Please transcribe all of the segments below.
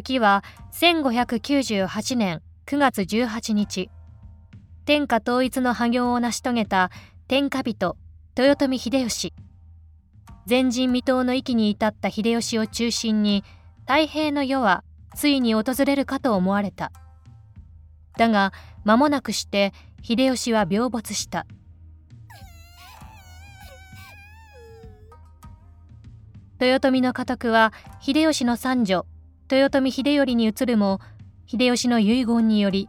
時は1598年9月18日。天下統一の破業を成し遂げた天下人豊臣秀吉。前人未到の域に至った秀吉を中心に太平の世はついに訪れるかと思われた。だが間もなくして秀吉は病没した。豊臣の家督は秀吉の三女豊臣秀頼に移るも秀吉の遺言により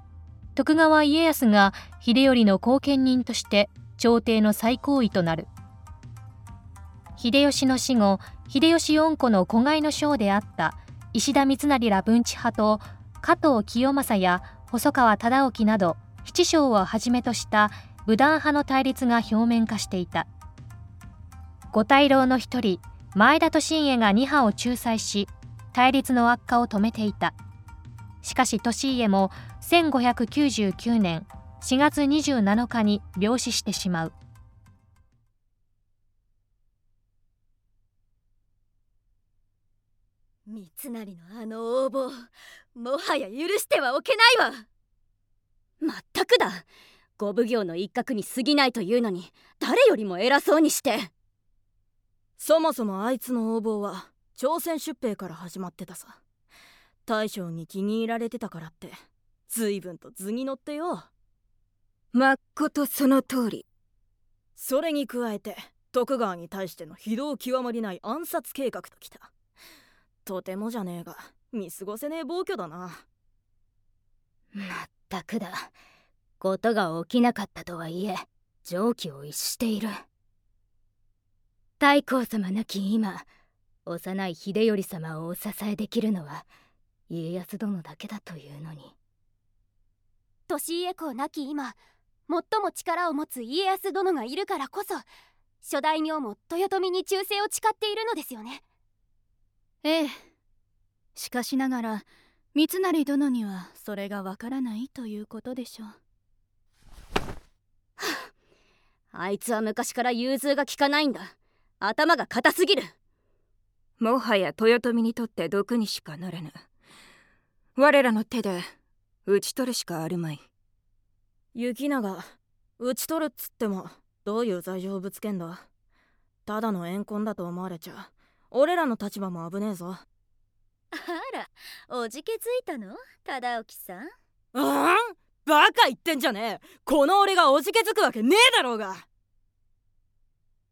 徳川家康が秀頼の後見人として朝廷の最高位となる。秀吉の死後秀吉恩子の子飼いの将であった石田三成ら文治派と加藤清正や細川忠興など七将をはじめとした武断派の対立が表面化していた。五大老の一人前田利家が二派を仲裁し対立の悪化を止めていた。しかし利家も1599年4月27日に病死してしまう。三成のあの横暴もはや許してはおけないわ。まったくだ。ご奉行の一角に過ぎないというのに誰よりも偉そうにして。そもそもあいつの横暴は朝鮮出兵から始まってたさ。大将に気に入られてたからって随分と図に乗ってよ。まっことその通り。それに加えて徳川に対しての非道極まりない暗殺計画ときた。とてもじゃねえが見過ごせねえ暴挙だな。まったくだ。ことが起きなかったとはいえ常軌を逸している。太閤様亡き今幼い秀頼様をお支えできるのは家康殿だけだというのに。利家公亡き今最も力を持つ家康殿がいるからこそ諸大名も豊臣に忠誠を誓っているのですよね。ええ。しかしながら三成殿にはそれがわからないということでしょう、はあ、あいつは昔から融通が利かないんだ。頭が硬すぎるもはや豊臣にとって毒にしかならぬ。我らの手で討ち取るしかあるまい。雪永討ち取るっつってもどういう罪状をぶつけんだ？ただの怨恨だと思われちゃ。俺らの立場も危ねえぞ。あらおじけづいたの？忠興さん。あん？バカ言ってんじゃねえ。この俺がおじけづくわけねえだろうが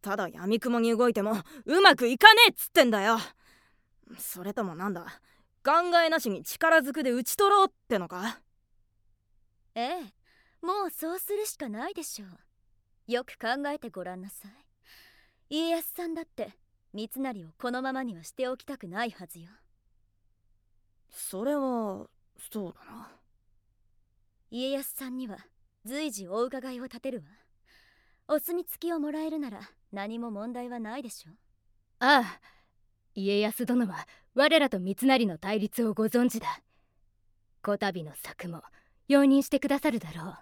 ただ闇雲に動いてもうまくいかねえっつってんだよ。それともなんだ？考えなしに力ずくで討ち取ろうってのか？ええ。もうそうするしかないでしょう。よく考えてごらんなさい。家康さんだって三成をこのままにはしておきたくないはずよ。それはそうだな。家康さんには随時お伺いを立てるわ。お墨付きをもらえるなら何も問題はないでしょ？ああ家康殿は我らと三成の対立をご存知だ。こたびの策も容認してくださるだろう。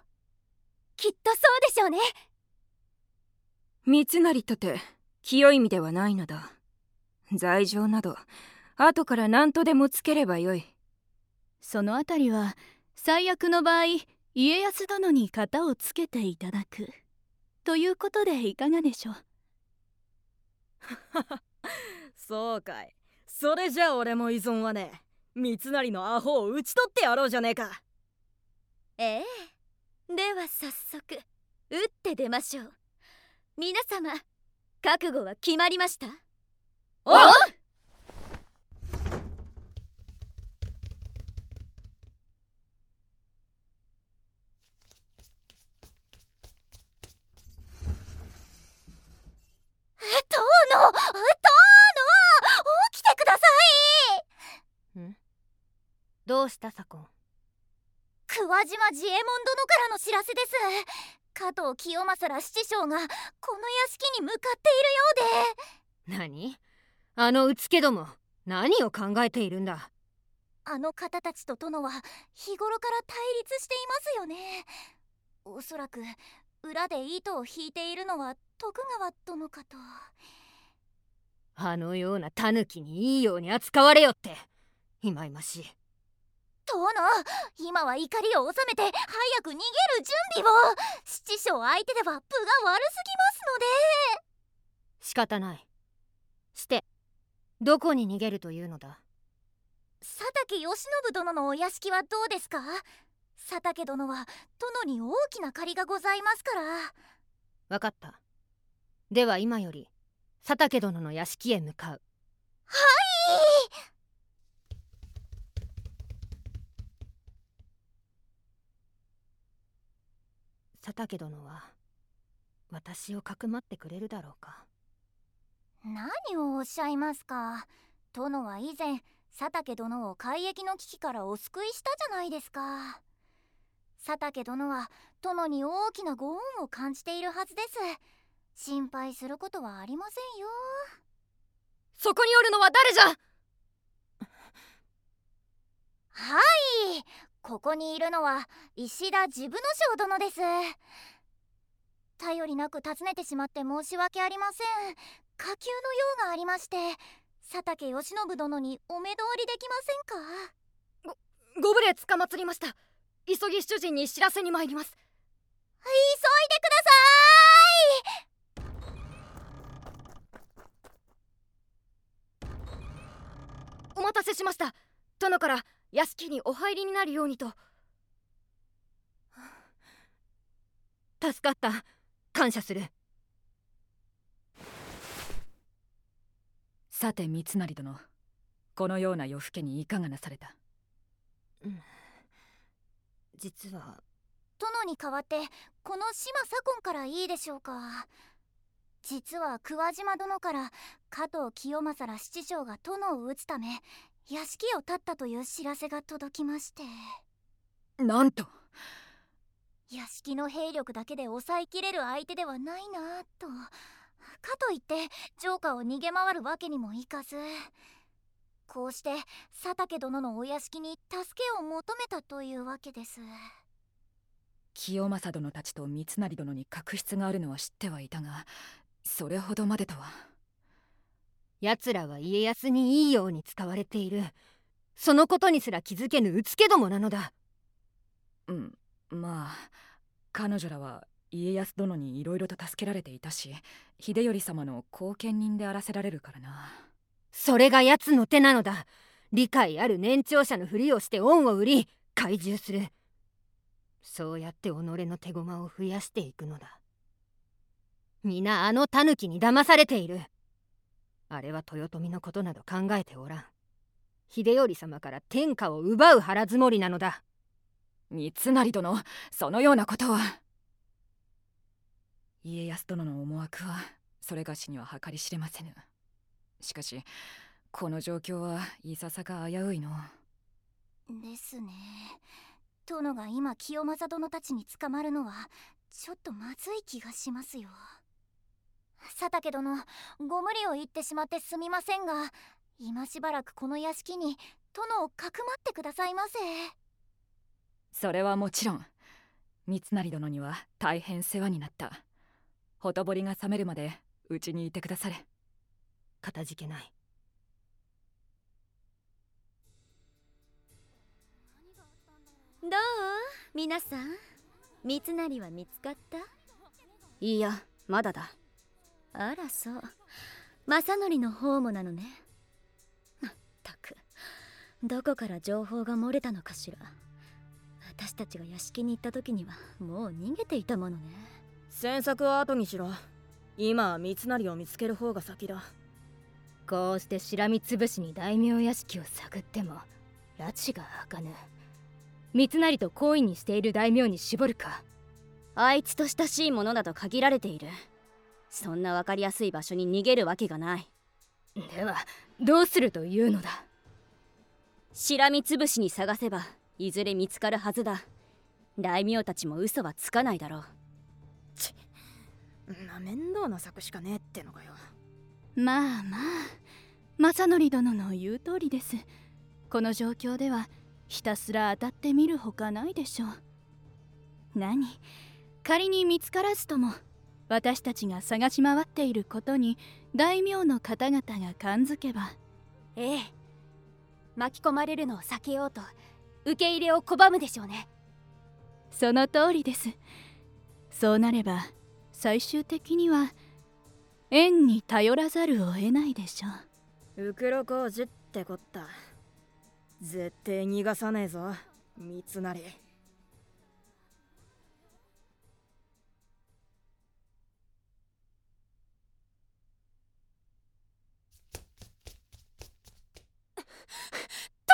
きっとそうでしょうね。三成とて清い意味ではないのだ。罪状など後から何とでもつければよい。そのあたりは最悪の場合家康殿に型をつけていただく。ということでいかがでしょう？そうかい。それじゃ俺も依存はね三成のアホを討ち取ってやろうじゃねえか。ええ。では早速打って出ましょう。皆様覚悟は決まりました？お殿殿起きてください。ん？どうした左近？桑島治右衛門殿からの知らせです。加藤清正ら七将がこの屋敷に向かっているようで。何？あのうつけども何を考えているんだ？あの方たちと殿は日頃から対立していますよね。おそらく裏で糸を引いているのは徳川殿かとあのようなタヌキにいいように扱われよって。いまいましい。殿今は怒りを収めて早く逃げる準備を。七将相手では分が悪すぎますので。仕方ない。してどこに逃げるというのだ？佐竹義信殿のお屋敷はどうですか？佐竹殿は殿に大きな借りがございますから。分かった。では今より佐竹殿の屋敷へ向かう。はい。佐竹殿は私をかくまってくれるだろうか。何をおっしゃいますか。殿は以前佐竹殿を海域の危機からお救いしたじゃないですか。佐竹殿は殿に大きなご恩を感じているはずです心配することはありませんよ。そこにおるのは誰じゃ？はい。ここにいるのは石田治部少殿です。頼りなく訪ねてしまって申し訳ありません。火球の用がありまして佐竹義信殿にお目通りできませんか？ごご無礼つかまつりました。急ぎ主人に知らせに参ります。急いでくださお待たせしました。殿から屋敷にお入りになるようにと。助かった。感謝する。さて三成殿このような夜更けにいかがなされた、うん、実は殿に代わってこの島左近からいいでしょうか実は桑島殿から加藤清正ら七将が殿を討つため屋敷を建ったという知らせが届きまして。なんと。屋敷の兵力だけで抑えきれる相手ではないなと。かといって城下を逃げ回るわけにもいかず。こうして佐竹殿のお屋敷に助けを求めたというわけです。清正殿たちと三成殿に確執があるのは知ってはいたがそれほどまでとは。奴らは家康にいいように使われている。そのことにすら気づけぬうつけどもなのだ。うん。まあ彼女らは家康殿にいろいろと助けられていたし秀頼様の後見人であらせられるからな。それが奴の手なのだ。理解ある年長者のふりをして恩を売り懐柔する。そうやって己の手駒を増やしていくのだ皆あの狸に騙されている。あれは豊臣のことなど考えておらん。秀頼様から天下を奪う腹積もりなのだ。三成殿そのようなことは家康殿の思惑はそれがしには計り知れませぬ。しかしこの状況はいささか危ういの。ですね。殿が今清正殿たちに捕まるのはちょっとまずい気がしますよ佐竹殿ご無理を言ってしまってすみませんが今しばらくこの屋敷に殿をかくまってくださいませ。それはもちろん。三成殿には大変世話になった。ほとぼりが冷めるまでうちにいてくだされ。かたじけない。どう？皆さん三成は見つかった？いいやまだだあらそう。正則の方もなのね。まったく。どこから情報が漏れたのかしら。私たちが屋敷に行った時にはもう逃げていたものね。詮索は後にしろ。今は三成を見つける方が先だ。こうしてしらみつぶしに大名屋敷を探っても拉致が開かぬ。三成と好意にしている大名に絞るか。あいつと親しいものだと限られているそんな分かりやすい場所に逃げるわけがない。ではどうするというのだ？しらみつぶしに探せばいずれ見つかるはずだ。大名たちも嘘はつかないだろう。ちな面倒な策しかねえってのかよ。まあまあ正則殿の言う通りです。この状況ではひたすら当たってみるほかないでしょう。何？仮に見つからずとも私たちが探し回っていることに大名の方々が感づけば。ええ。巻き込まれるのを避けようと受け入れを拒むでしょうね。その通りです。そうなれば最終的には縁に頼らざるを得ないでしょう。ウクロ工事ってこった。絶対逃がさねえぞ三成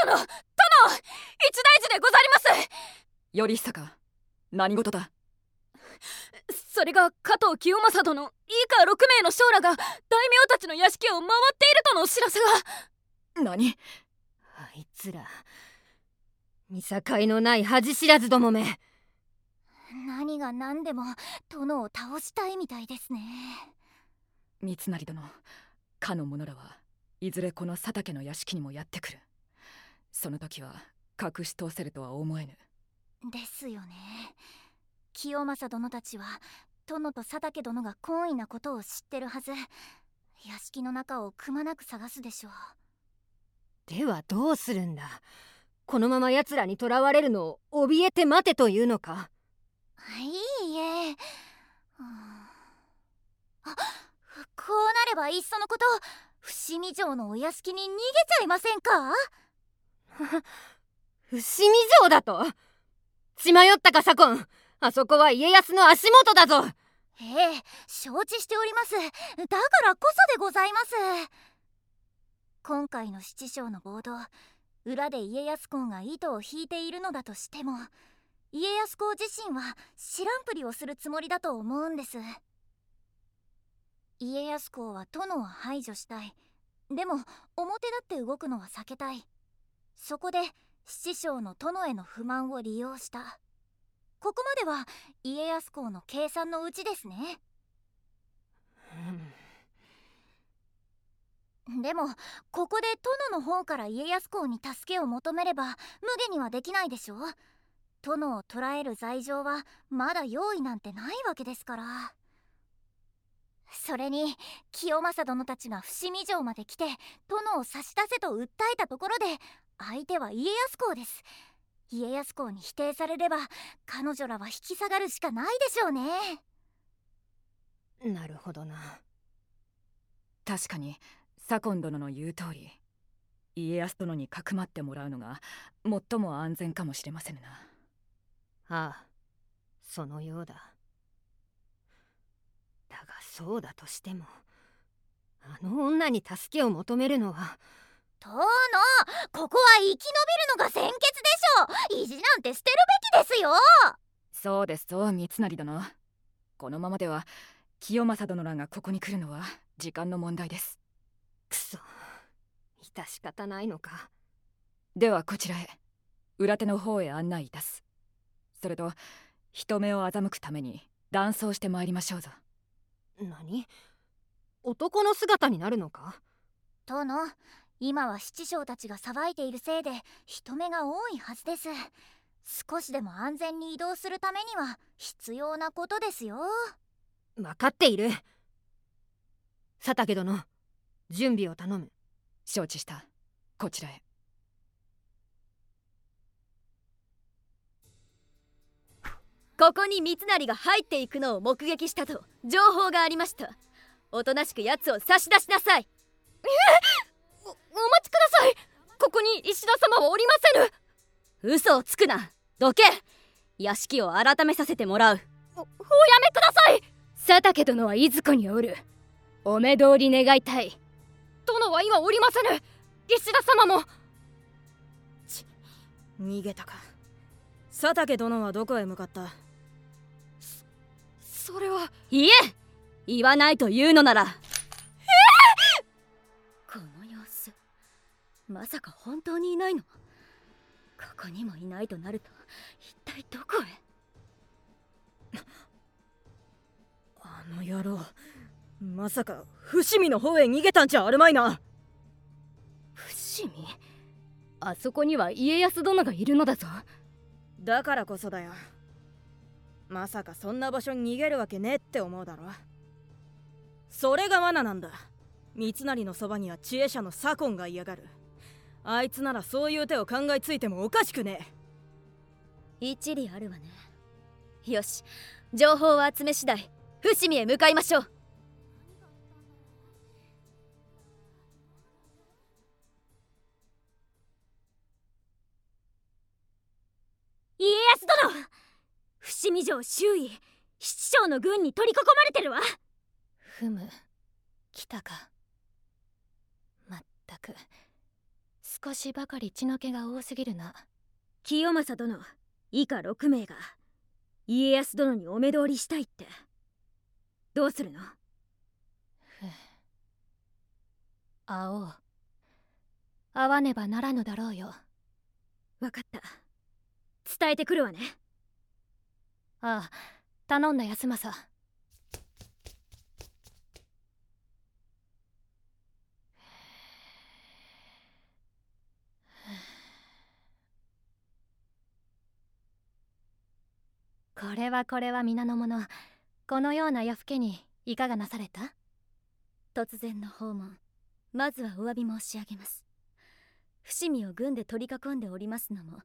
殿殿一大事でござります。頼久か何事だ？それが加藤清正殿以下6名の将らが大名たちの屋敷を回っているとのお知らせが。何？あいつら見境のない恥知らずどもめ。何が何でも殿を倒したいみたいですね。三成殿かの者らはいずれこの佐竹の屋敷にもやってくるその時は隠し通せるとは思えぬ。ですよね。清正殿たちは殿と佐竹殿が懇意なことを知ってるはず。屋敷の中をくまなく探すでしょう。ではどうするんだ？このまま奴らに囚われるのを怯えて待てというのか。いいえ、うん、あこうなればいっそのこと伏見城のお屋敷に逃げちゃいませんか？伏見城だと？血迷ったか左近。あそこは家康の足元だぞ。ええ承知しております。だからこそでございます。今回の七将の暴動裏で家康公が糸を引いているのだとしても家康公自身は知らんぷりをするつもりだと思うんです。家康公は殿を排除したい。でも表立って動くのは避けたい。そこで七将の殿への不満を利用した。ここまでは家康公の計算のうちですね。でもここで殿の方から家康公に助けを求めれば無下にはできないでしょ殿を捕らえる罪状はまだ用意なんてないわけですからそれに清正殿たちが伏見城まで来て殿を差し出せと訴えたところで相手は家康公です。家康公に否定されれば彼女らは引き下がるしかないでしょうね。なるほどな。確かに左近殿の言う通り家康殿にかくまってもらうのが最も安全かもしれませぬな。ああそのようだだがそうだとしてもあの女に助けを求めるのは。殿ここは生き延びるのが先決でしょ意地なんて捨てるべきですよ。そうですぞ三成殿。このままでは清正殿らがここに来るのは時間の問題です。くそ致し方ないのか。ではこちらへ裏手の方へ案内いたす。それと人目を欺くために断層して参りましょうぞ何？男の姿になるのか？殿今は七将たちが騒いでいるせいで人目が多いはずです。少しでも安全に移動するためには必要なことですよ。分かっている。佐竹殿準備を頼む。承知した。こちらへここに三成が入っていくのを目撃したと情報がありました。おとなしく奴を差し出しなさい。え？おお待ちください。ここに石田様はおりませぬ。嘘をつくな。どけ。屋敷を改めさせてもらう。おおやめください。佐竹殿はいずこにおる。お目通り願いたい。殿は今おりませぬ。石田様も。ち逃げたか。佐竹殿はどこへ向かった？それは。言え言わないというのなら。えー、この様子まさか本当にいないの？ここにもいないとなると一体どこへ？あの野郎まさか伏見の方へ逃げたんじゃあるまいな。伏見？あそこには家康殿がいるのだぞ。だからこそだよまさかそんな場所に逃げるわけねえって思うだろ。それが罠なんだ。三成のそばには知恵者の左近が嫌がる。あいつならそういう手を考えついてもおかしくねえ。一理あるわね。よし情報を集め次第伏見へ向かいましょう。家康殿！伏見城周囲七将の軍に取り囲まれてるわ。ふむ来たか。まったく少しばかり血の気が多すぎるな。清正殿以下6名が家康殿にお目通りしたいって。どうするの？会おう。会わねばならぬだろうよ。分かった。伝えてくるわねああ頼んだ安政。これはこれは皆の者このような夜更けにいかがなされた？突然の訪問まずはお詫び申し上げます。伏見を軍で取り囲んでおりますのも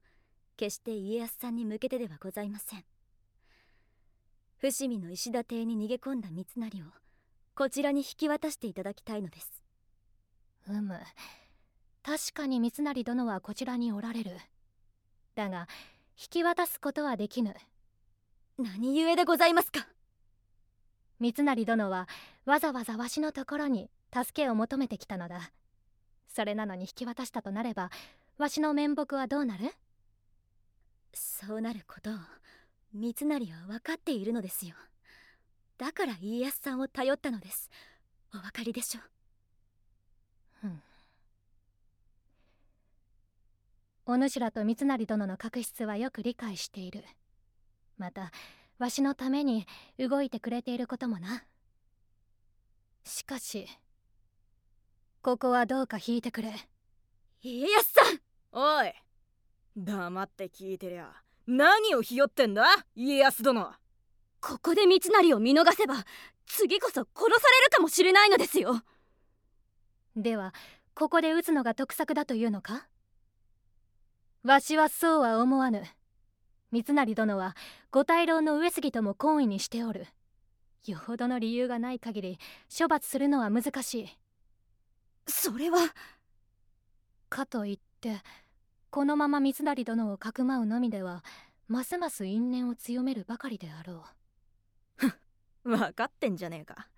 決して家康さんに向けてではございません。伏見の石田邸に逃げ込んだ三成をこちらに引き渡していただきたいのです。うむ。確かに三成殿はこちらにおられる。だが引き渡すことはできぬ。何故でございますか？三成殿はわざわざわしのところに助けを求めてきたのだ。それなのに引き渡したとなればわしの面目はどうなるそうなることを三成は分かっているのですよ。だから家康さんを頼ったのです。お分かりでしょう、うん、お主らと三成殿の確執はよく理解している。またわしのために動いてくれていることもな。しかしここはどうか引いてくれ。家康さん！おい黙って聞いてりゃ何をひよってんだ？家康殿。ここで三成を見逃せば次こそ殺されるかもしれないのですよ。ではここで撃つのが得策だというのか？わしはそうは思わぬ。三成殿は五大老の上杉とも懇意にしておる。よほどの理由がない限り処罰するのは難しい。それは。かといってこのまま三成殿をかくまうのみではますます因縁を強めるばかりであろう。分かってんじゃねえか。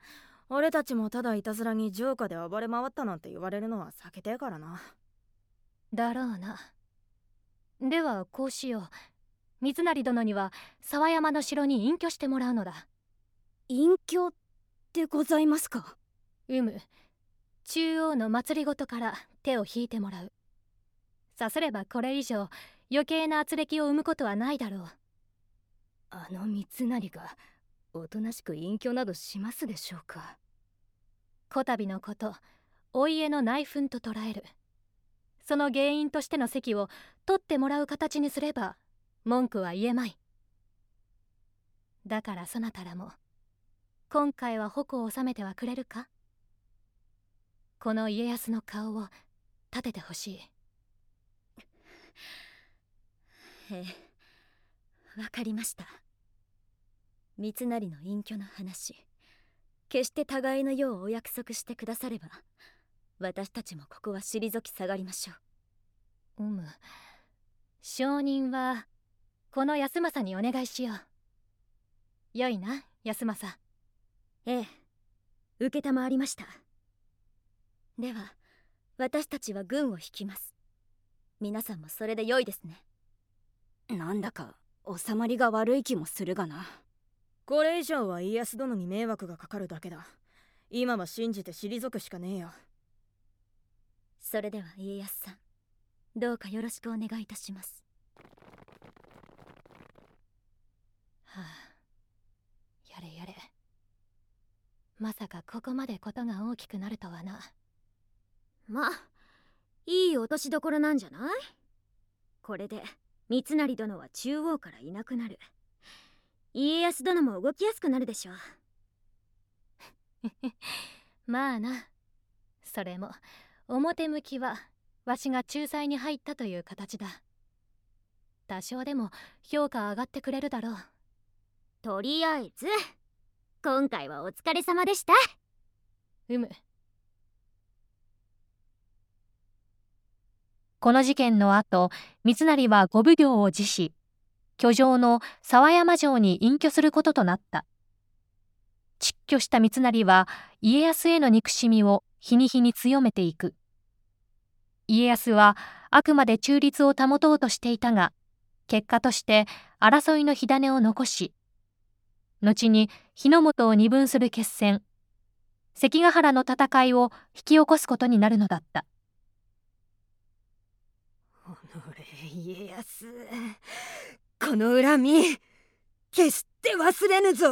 俺たちもただいたずらに城下で暴れ回ったなんて言われるのは避けてえからな。だろうな。ではこうしよう。三成殿には沢山の城に隠居してもらうのだ。隠居でございますか？うむ。中央の祭りごとから手を引いてもらうさすればこれ以上余計な圧力を生むことはないだろう。あの三成がおとなしく隠居などしますでしょうか？こたびのことお家の内紛と捉える。その原因としての席を取ってもらう形にすれば文句は言えまい。だからそなたらも今回は矛を収めてはくれるか？この家康の顔を立ててほしい。ええわかりました。三成の隠居の話決して互いのようお約束してくだされば私たちもここは退き下がりましょう。うむ証人はこの安政にお願いしよう。よいな安政。ええ承りました。では私たちは軍を引きます皆さんもそれで良いですね。なんだか収まりが悪い気もするがな。これ以上は家康殿に迷惑がかかるだけだ。今は信じて退くしかねえよ。それでは家康さんどうかよろしくお願いいたします。はあやれやれ。まさかここまでことが大きくなるとはな。まあいい落としどころなんじゃない？これで三成殿は中央からいなくなる。家康殿も動きやすくなるでしょう。まあな。それも表向きはわしが仲裁に入ったという形だ。多少でも評価上がってくれるだろう。とりあえず今回はお疲れ様でした。うむこの事件の後三成は五奉行を辞し居城の沢山城に隠居することとなった。窒居した三成は家康への憎しみを日に日に強めていく。家康はあくまで中立を保とうとしていたが結果として争いの火種を残し後に日の本を二分する決戦関ヶ原の戦いを引き起こすことになるのだった。家康。この恨み決して忘れぬぞ。